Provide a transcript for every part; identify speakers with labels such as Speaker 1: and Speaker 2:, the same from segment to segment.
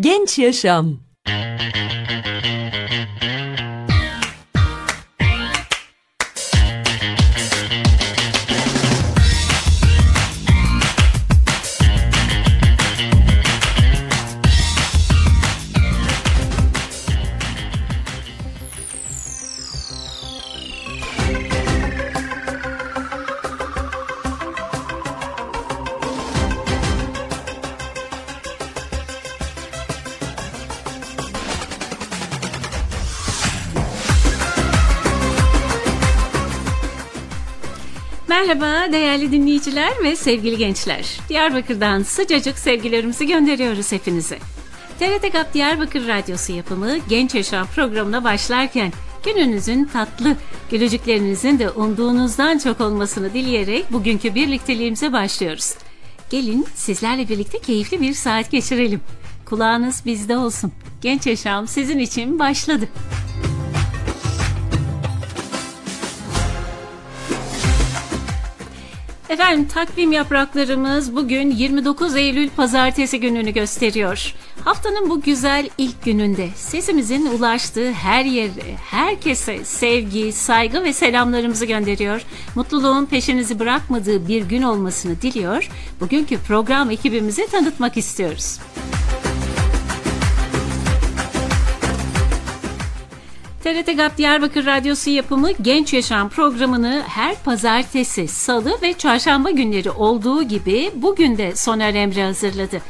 Speaker 1: Genç Yaşam
Speaker 2: Merhaba değerli dinleyiciler ve sevgili gençler. Diyarbakır'dan sıcacık sevgilerimizi gönderiyoruz hepinize. TRT GAP Diyarbakır Radyosu yapımı Genç Yaşam programına başlarken gününüzün tatlı, gülücüklerinizin de umduğunuzdan çok olmasını dileyerek bugünkü birlikteliğimize başlıyoruz. Gelin sizlerle birlikte keyifli bir saat geçirelim. Kulağınız bizde olsun. Genç Yaşam sizin için başladı. Efendim takvim yapraklarımız bugün 29 Eylül pazartesi gününü gösteriyor. Haftanın bu güzel ilk gününde sesimizin ulaştığı her yere, herkese sevgi, saygı ve selamlarımızı gönderiyor. Mutluluğun peşinizi bırakmadığı bir gün olmasını diliyor. Bugünkü program ekibimizi tanıtmak istiyoruz. TRT GAP Diyarbakır Radyosu yapımı Genç Yaşam programını her pazartesi, salı ve çarşamba günleri olduğu gibi bugün de Soner Emre hazırladı.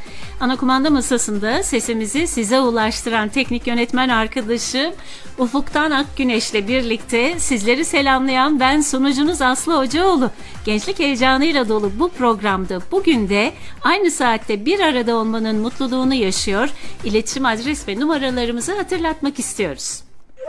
Speaker 2: Ana kumanda masasında sesimizi size ulaştıran teknik yönetmen arkadaşım Ufuk'tan Akgüneş'le birlikte sizleri selamlayan ben sunucunuz Aslı Hocaoğlu. Gençlik heyecanıyla dolu bu programda bugün de aynı saatte bir arada olmanın mutluluğunu yaşıyor. İletişim adres ve numaralarımızı hatırlatmak istiyoruz.